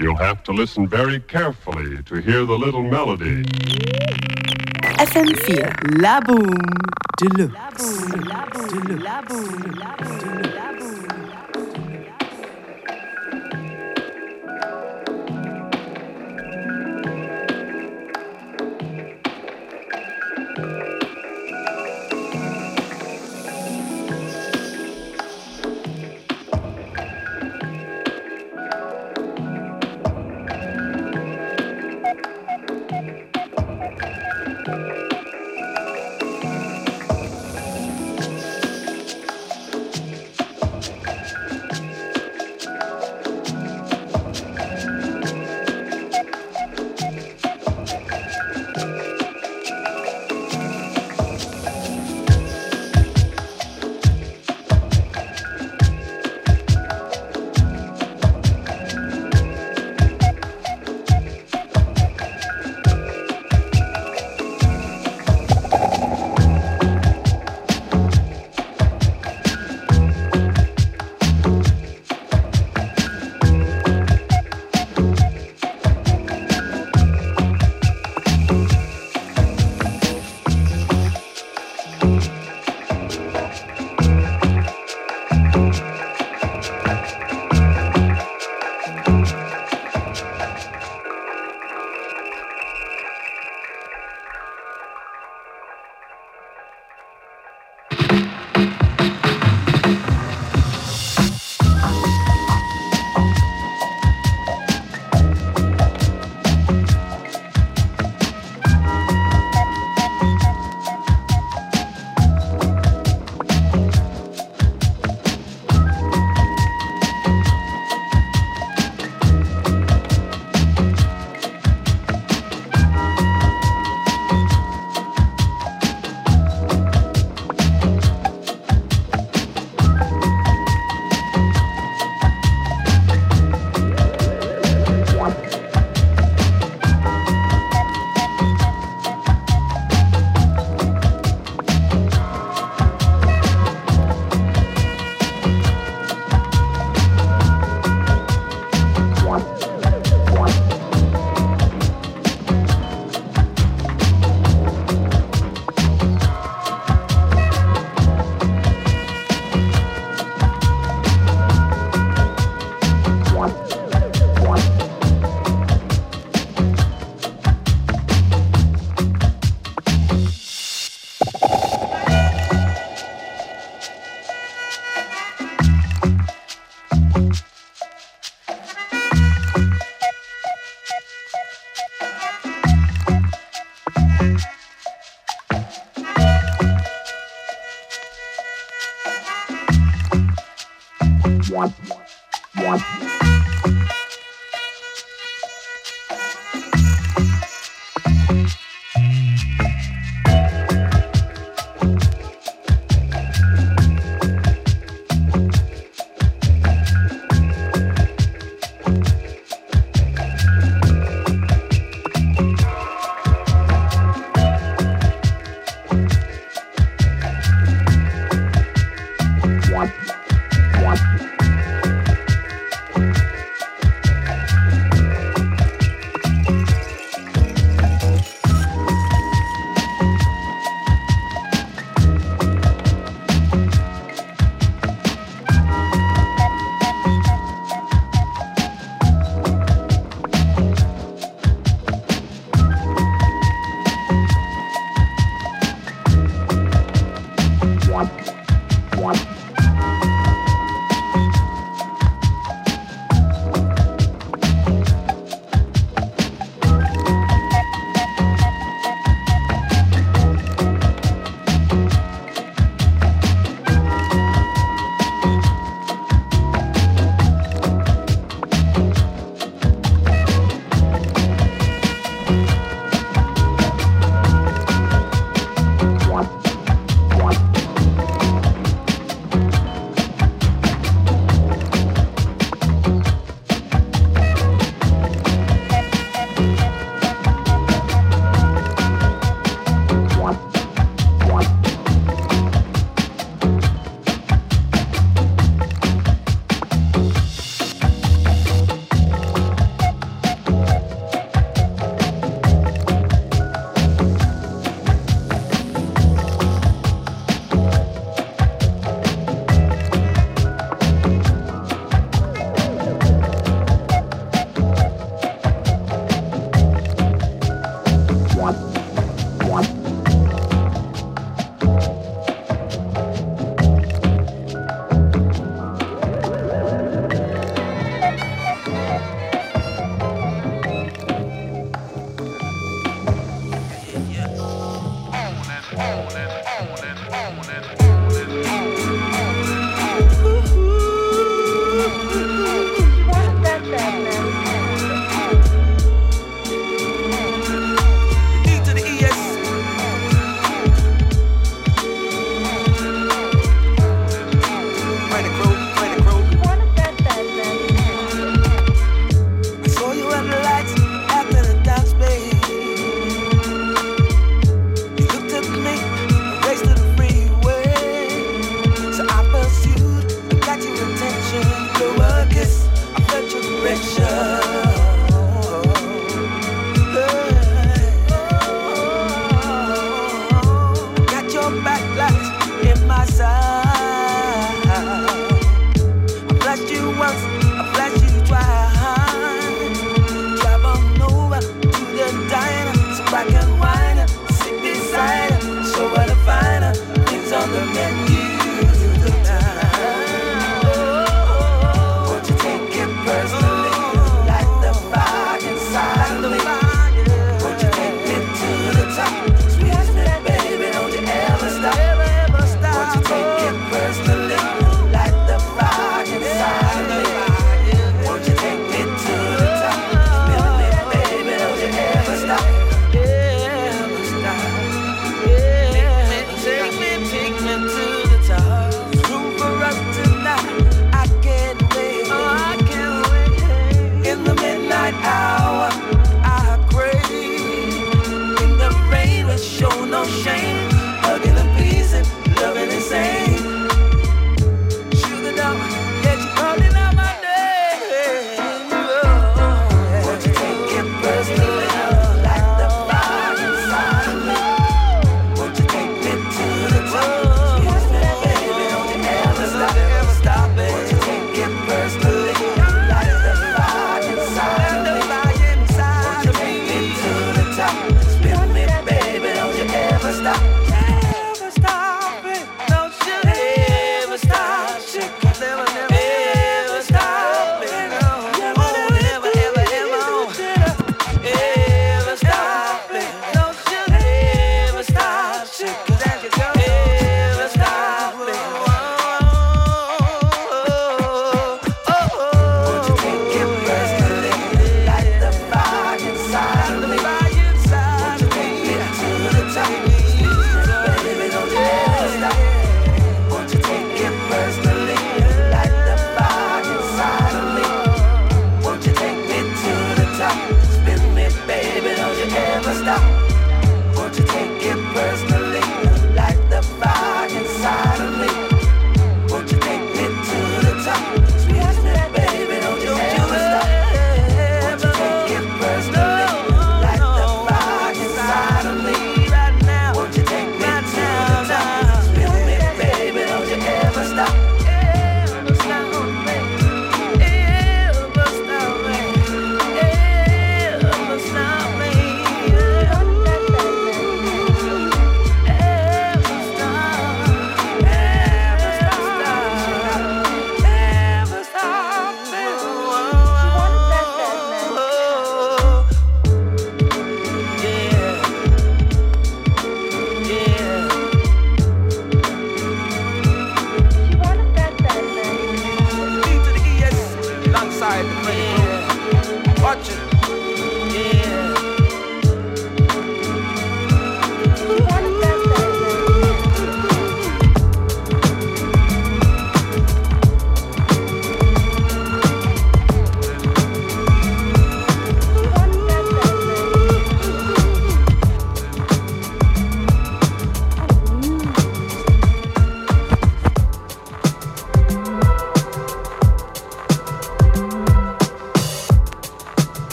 You'll have to listen very carefully to hear the little melody. FM4 La Boom Deluxe.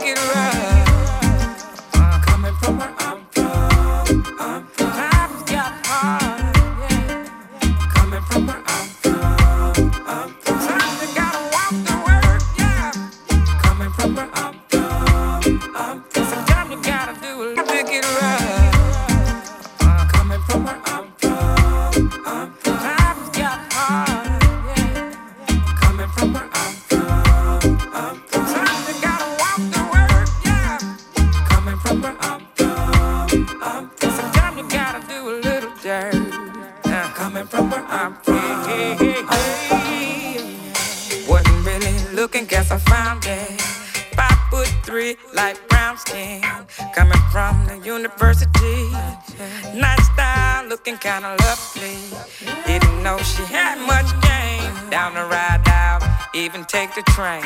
get know she had much game. Down the ride out, even take the train.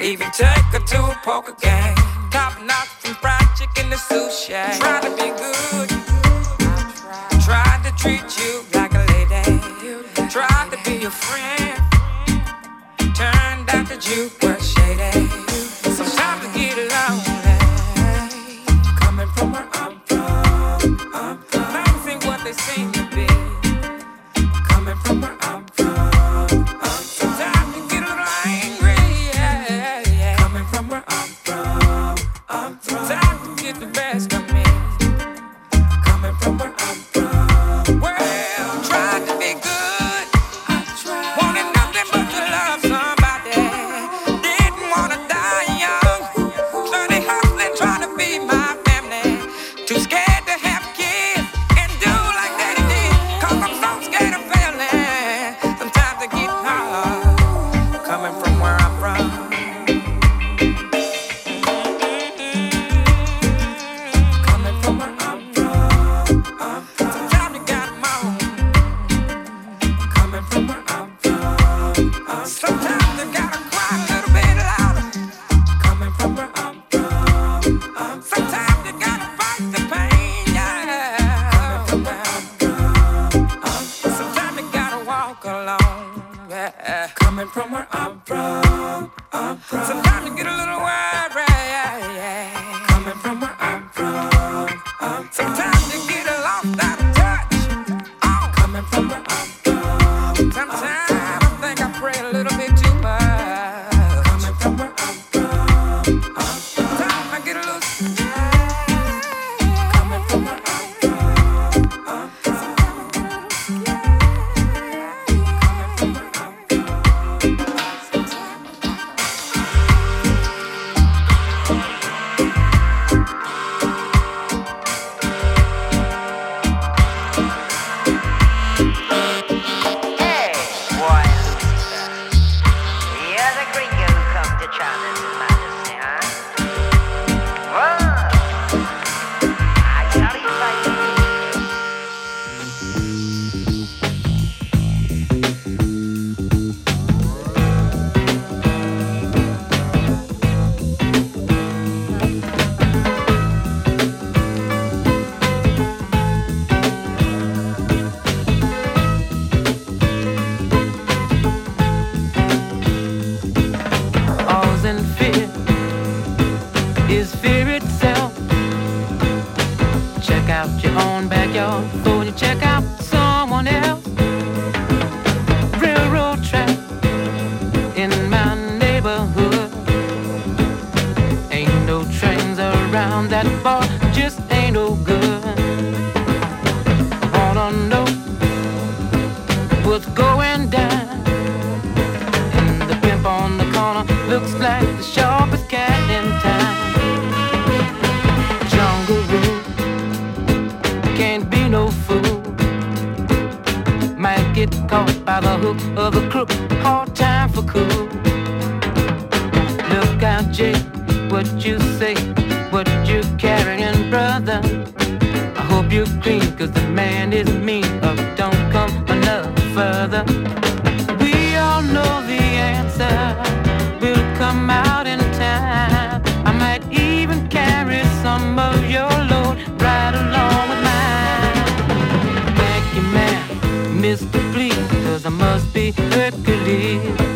Even take her to a poker game. Top notch from fried chicken to sushi. Try to be good. Tried to treat you like a lady. Tried to be your friend. Turned out that you were shady. Coming get caught by the hook of a crook. Hard time for cool. Look out, Jake, what you say, what you carrying, brother. I hope you're clean, cause the man is mean, but don't come another further. We all know the answer We'll come out in time. I might even carry some of your load right along with mine. Thank you, man, Mr. Cause I must be Hercules.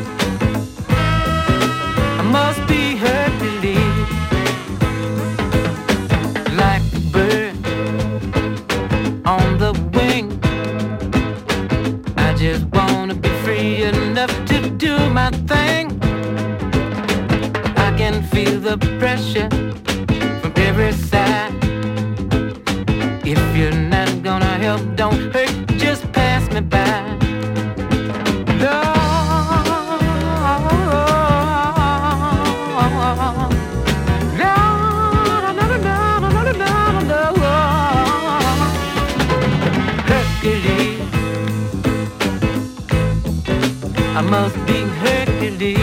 Must be Hercules.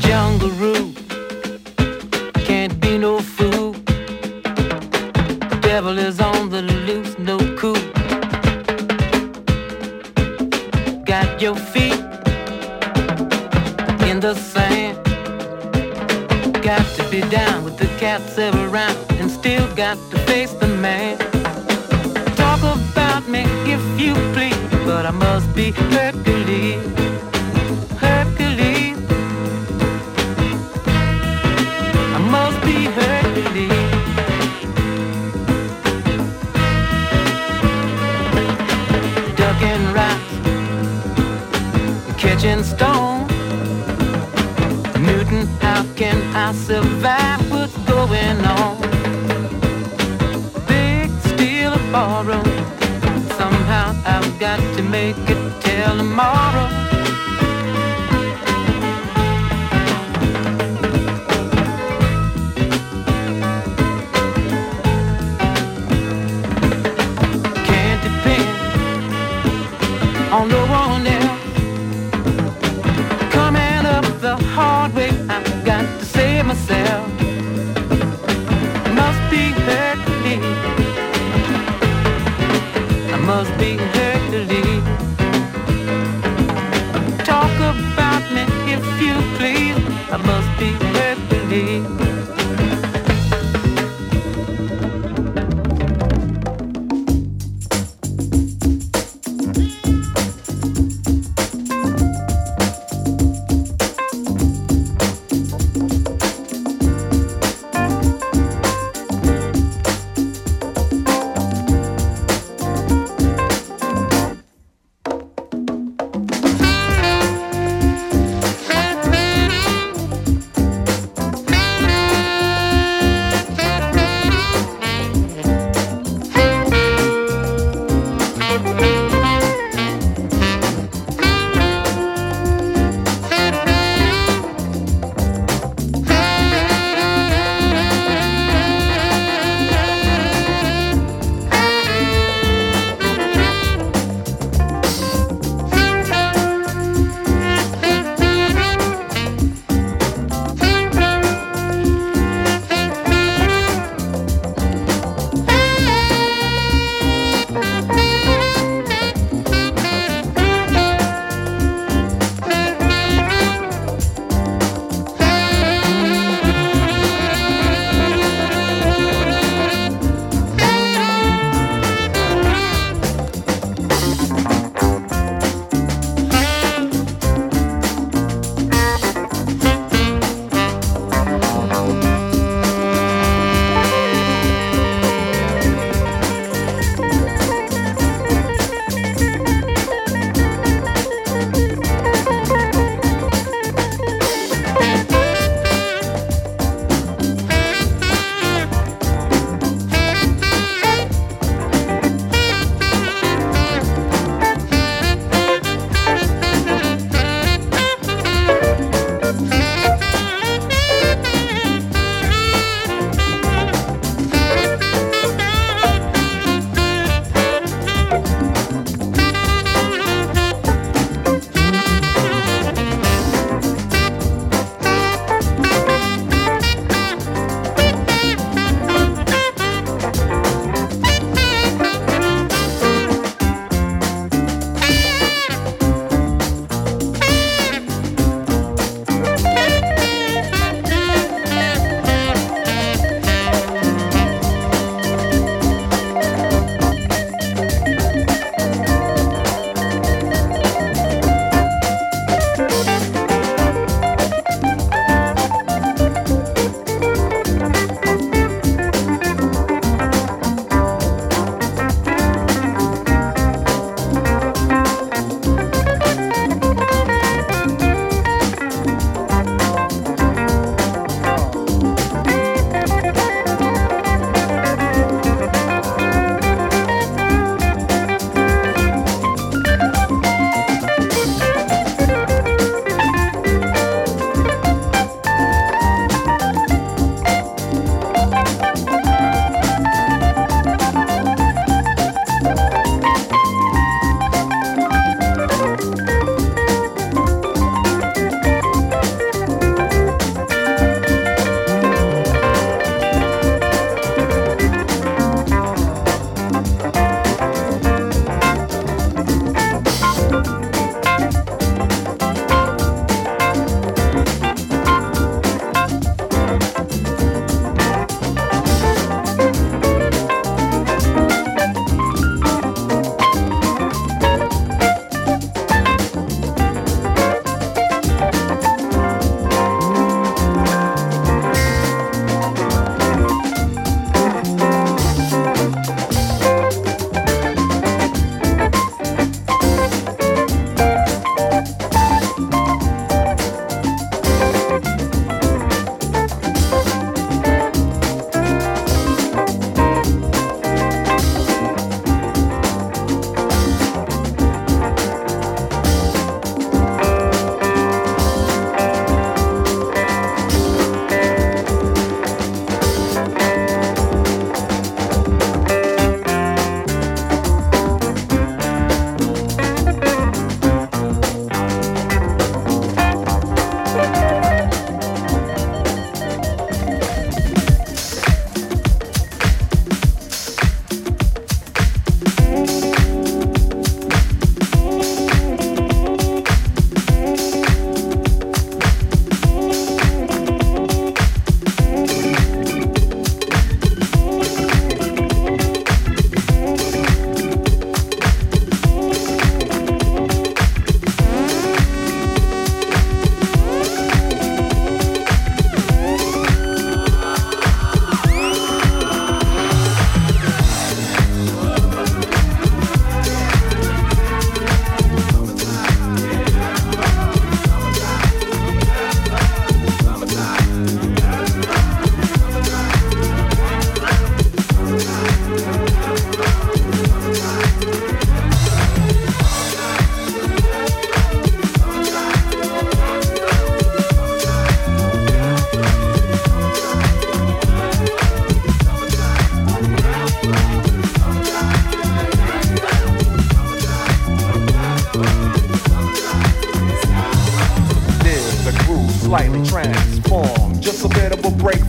Jungle rule can't be no fool. Devil is on the loose, no cool. Got your feet in the sand. Got to be down with the cats around and still got to face the man. You please, but I must be Hercules. Hercules. I must be Hercules. Ducking rocks, catching stone. Newton, how can I survive what's going on? It till tomorrow.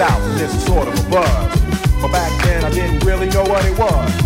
Out it's sort buzz. But back then I didn't really know what it was.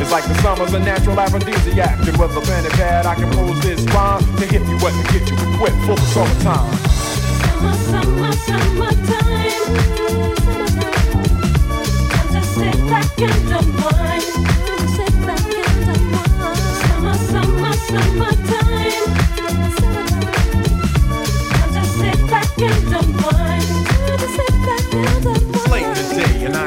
It's like the summer's a natural aphrodisiac. And with a pen and pad, I can pose this rhyme to hit you wet and get you equipped for the summertime. Summer, summer, summertime. Just sit back and unwind. Sit back and unwind. Summer, summer, summertime. Just sit back and unwind. Just sit back and unwind.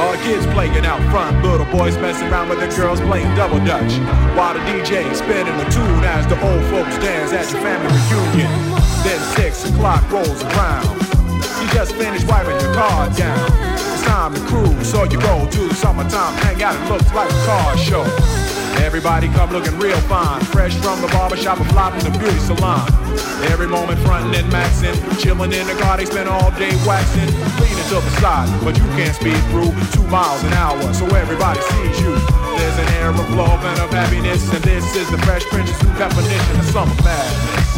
All the kids playing out front, little boys messing around with the girls playing double dutch. While the DJ spinning the tune as the old folks dance at your family reunion. Then six o'clock rolls around. You just finished wiping your car down. It's time to cruise, so you go to the summertime hangout. It looks like a car show. Everybody come looking real fine, fresh from the barbershop or fly from the beauty salon. Every moment frontin' and maxin', chillin' in the car, they spend all day waxing, leaning to the side, but you can't speed through two miles an hour, so everybody sees you. There's an air of love and of happiness, and this is the Fresh Prince's new definition of summer madness.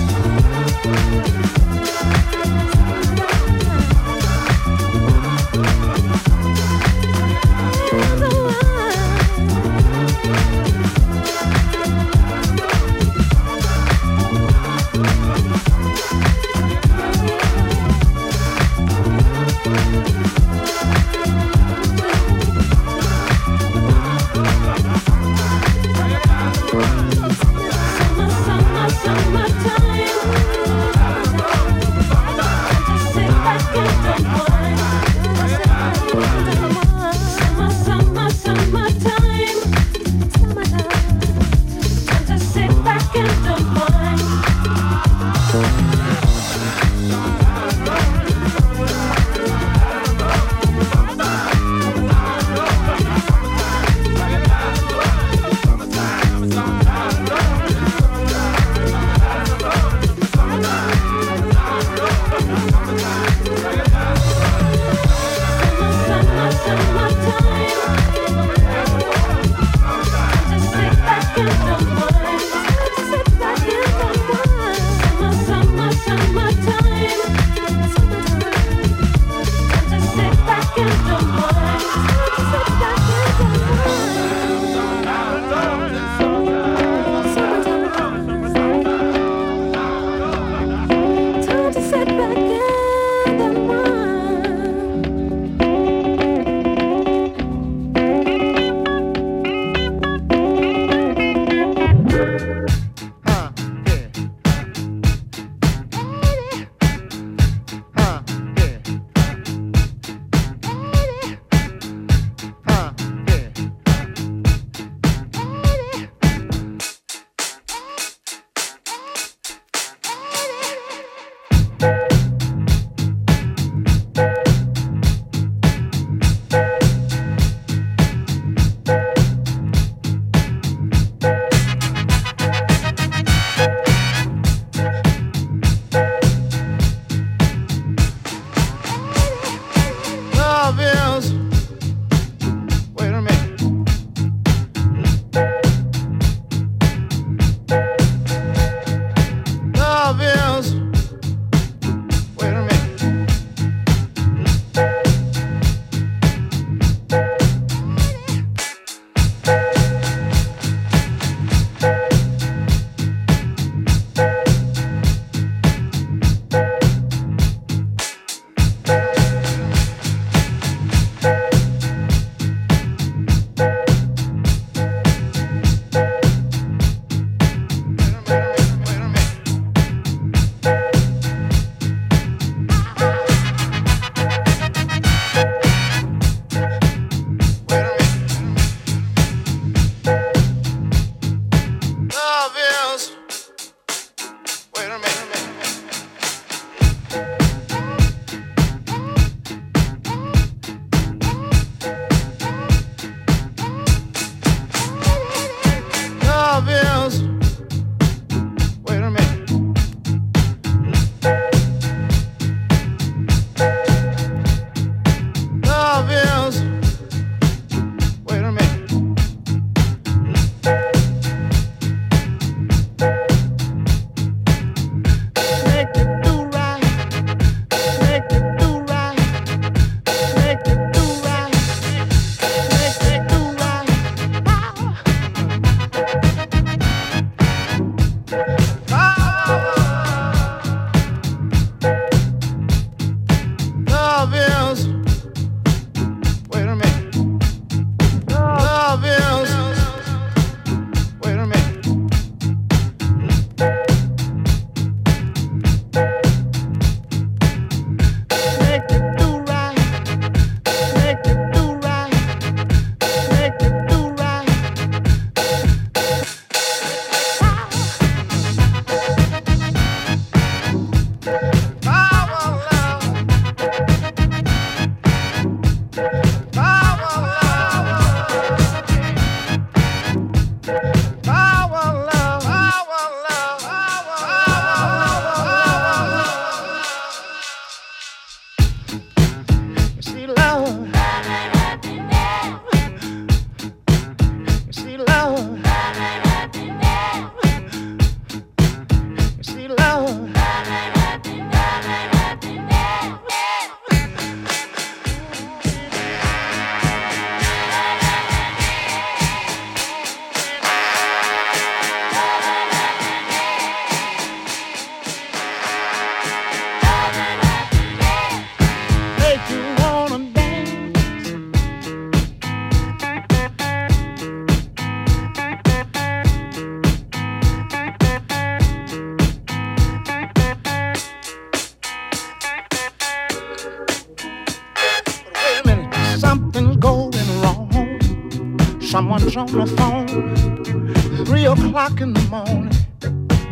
Someone's on the phone, three o'clock in the morning.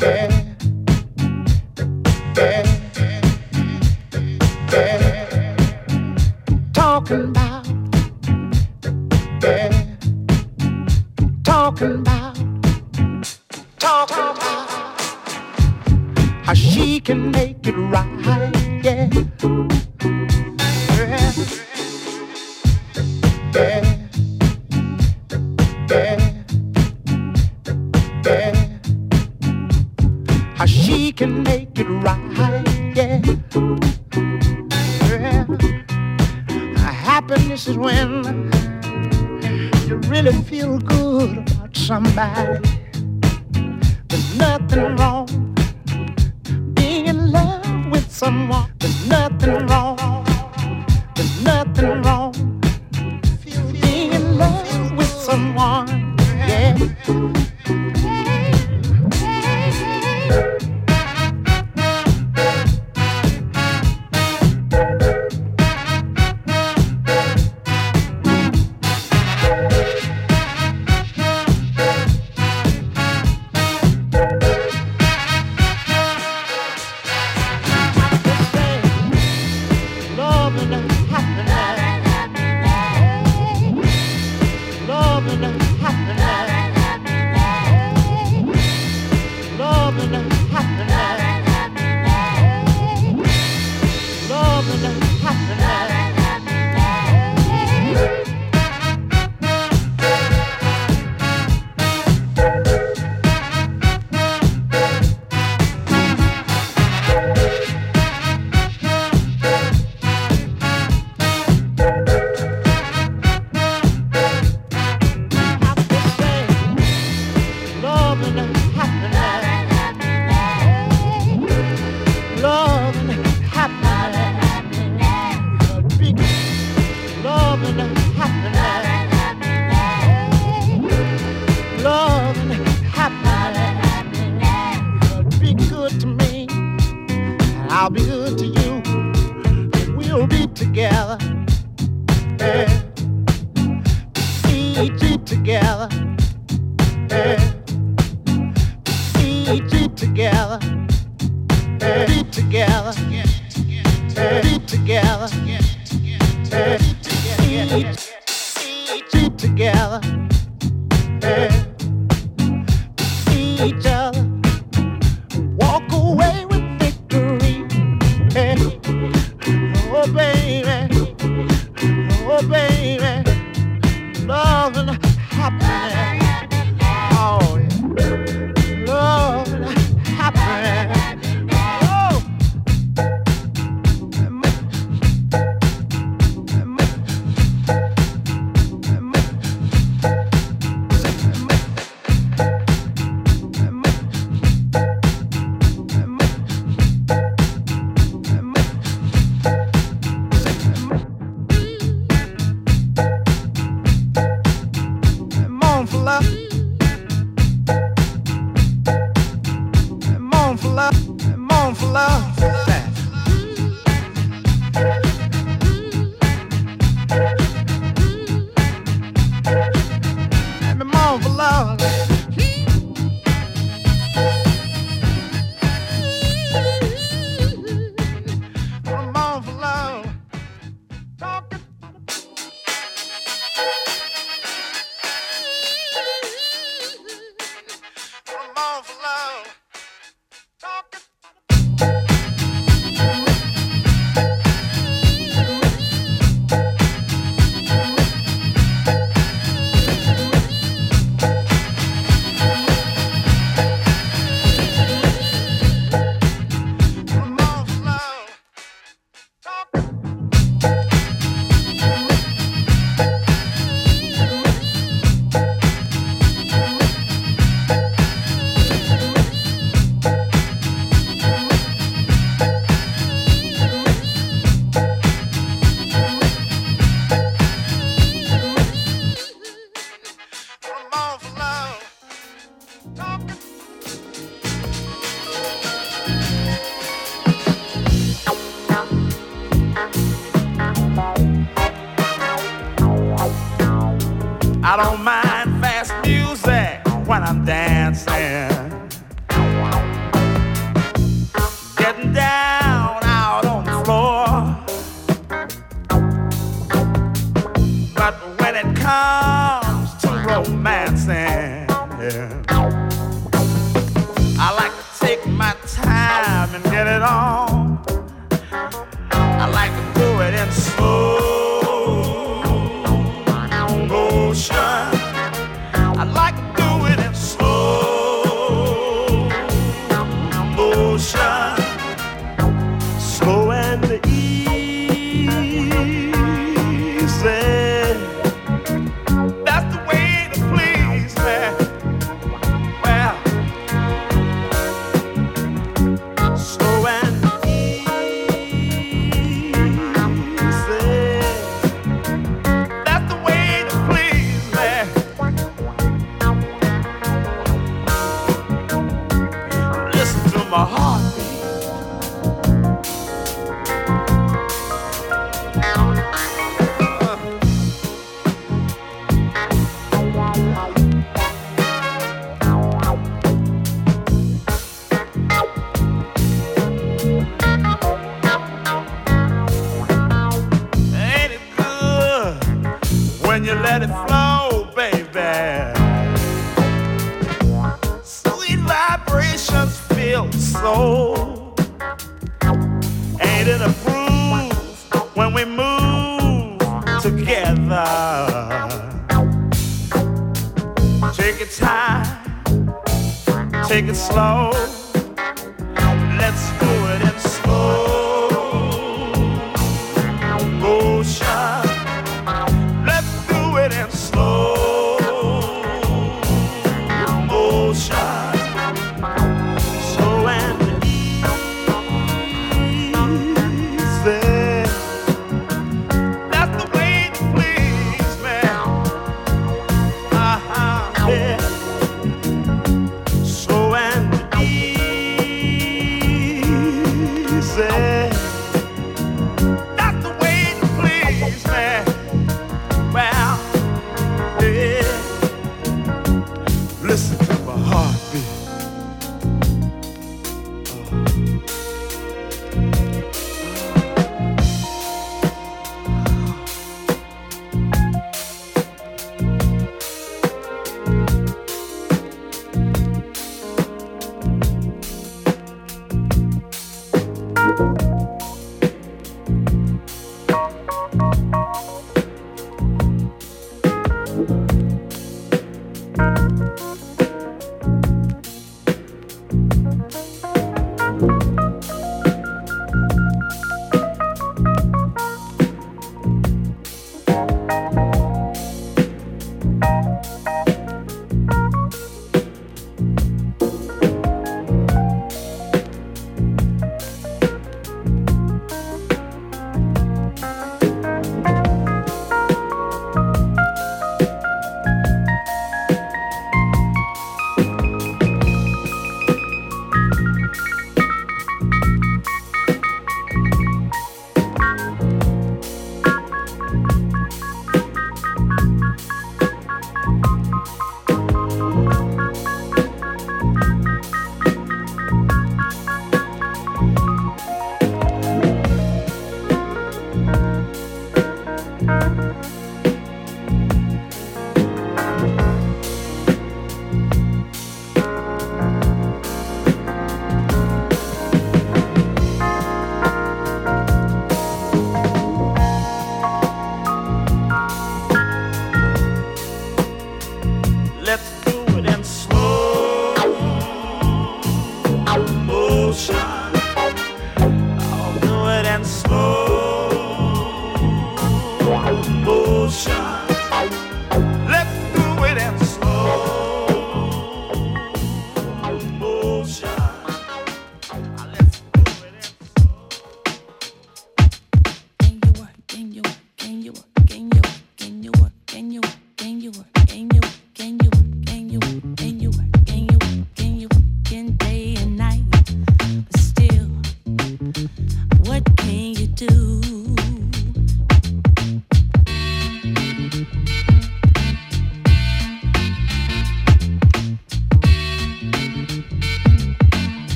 Yeah. Yeah. Yeah. Talking about, yeah. talking about, talking about how she can make it right. open up. Dancing. Take it slow. Let's do it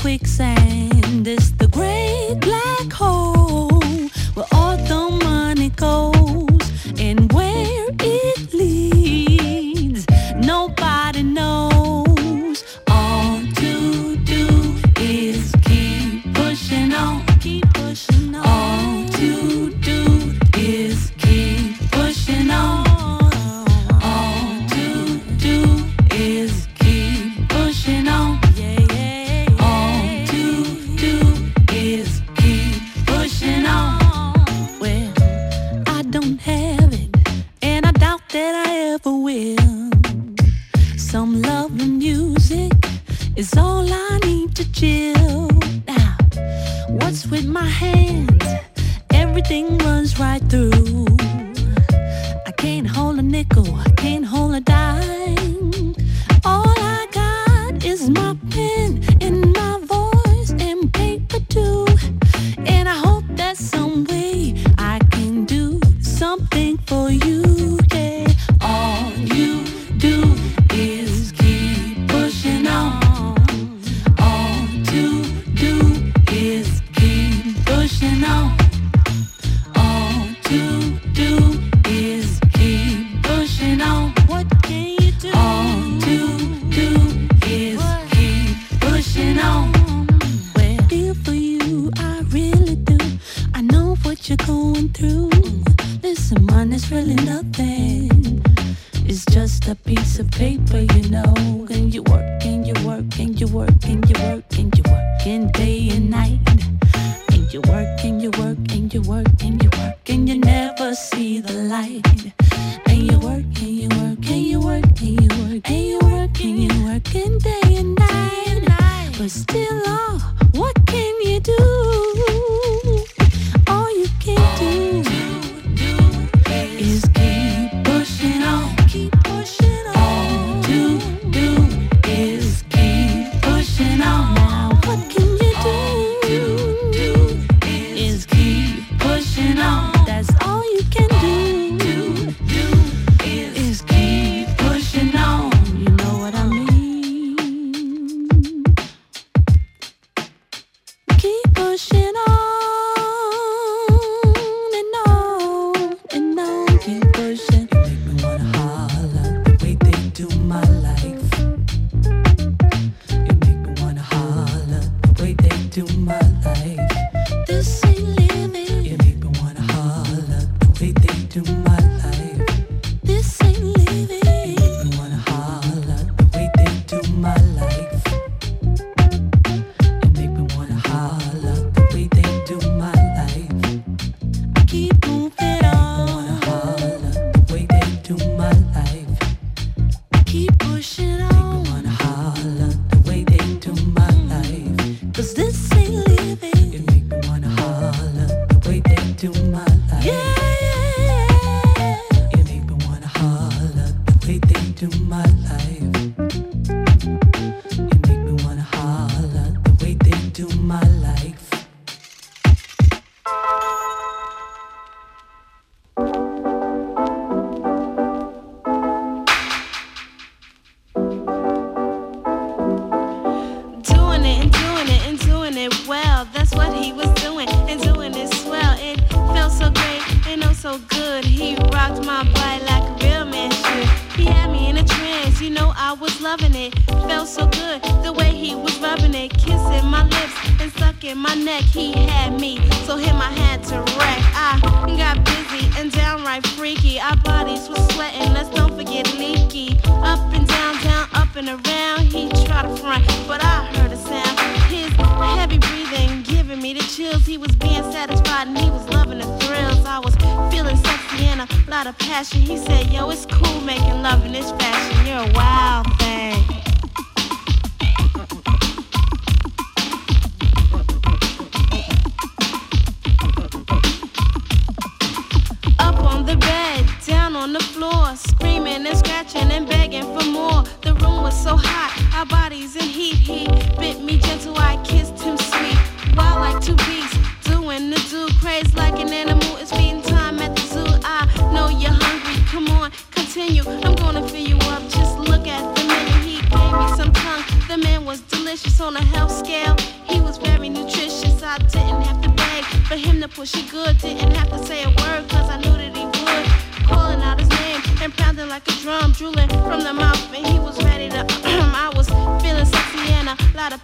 quicksand is you work and you work and you work and day and night. And you work and you work and you work and you work and you never see the light. And you work and you work and you work and you work and you work and you work and day and night. But still, oh, what can you do?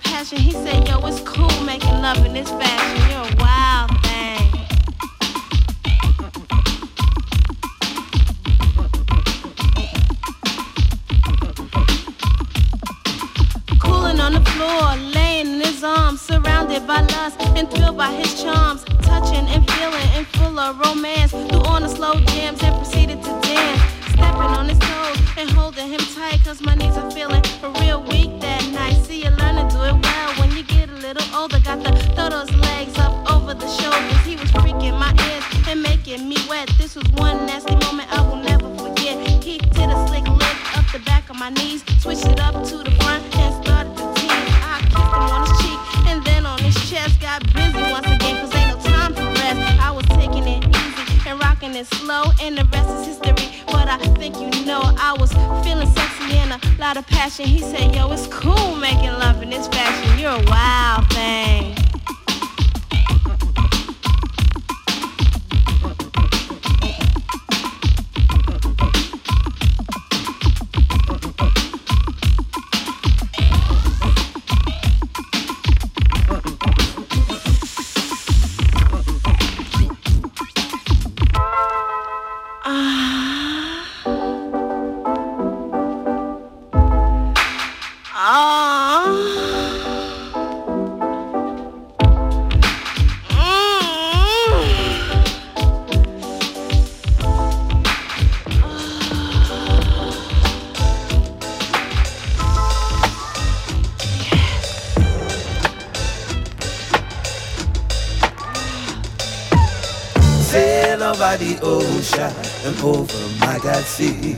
Passion. He said, Yo, it's cool making love in this fashion. You're a wild thing. Cooling on the floor, laying in his arms, surrounded by lust and thrilled by his charms, touching and feeling and full of romance. Threw on the slow jams and proceeded to dance, stepping on his toes and holding him tight, cause my knees are feeling over. He was freaking my ears and making me wet. This was one nasty moment I will never forget. He did a slick lick up the back of my knees, switched it up to the front and started to tease. I kissed him on his cheek and then on his chest. Got busy once again, cause ain't no time to rest. I was taking it easy and rocking it slow, and the rest is history. But I think you know I was feeling sexy and a lot of passion. He said, Yo, it's cool making love in this fashion. You're a wild thing. Over the ocean and over my God sea.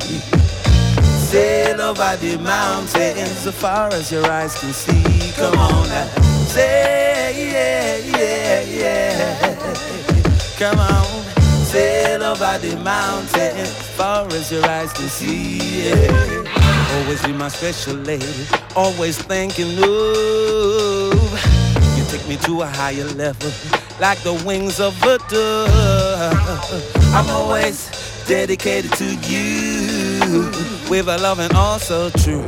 Sail over the mountains as far as your eyes can see. Come on now. Say yeah, yeah, yeah. Come on. Sail over the mountains as far as your eyes can see. Yeah. Always be my special lady. Always thinking of. You take me to a higher level, like the wings of a dove. I'm always dedicated to you, with a love and also true.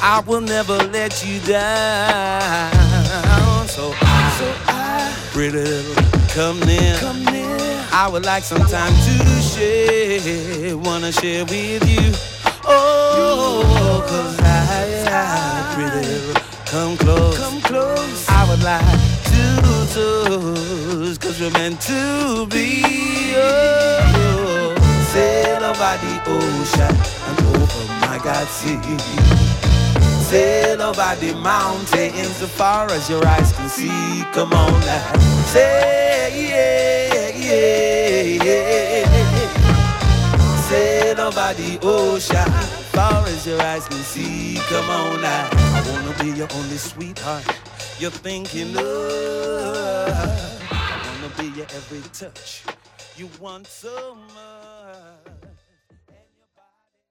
I will never let you down. So I, so I, pretty little, come near. Come near. I would like some time to share, wanna share with you. Oh, cause I, I pretty little, come close. Come close. I would like cause we're meant to be. Oh, sail over the ocean and over my God sea. Sail over the mountains as far as your eyes can see. Come on now. Say yeah, yeah, yeah. Sail over the ocean far as your eyes can see. Come on now. I wanna be your only sweetheart. You're thinking of. I wanna be your every touch. You want so much.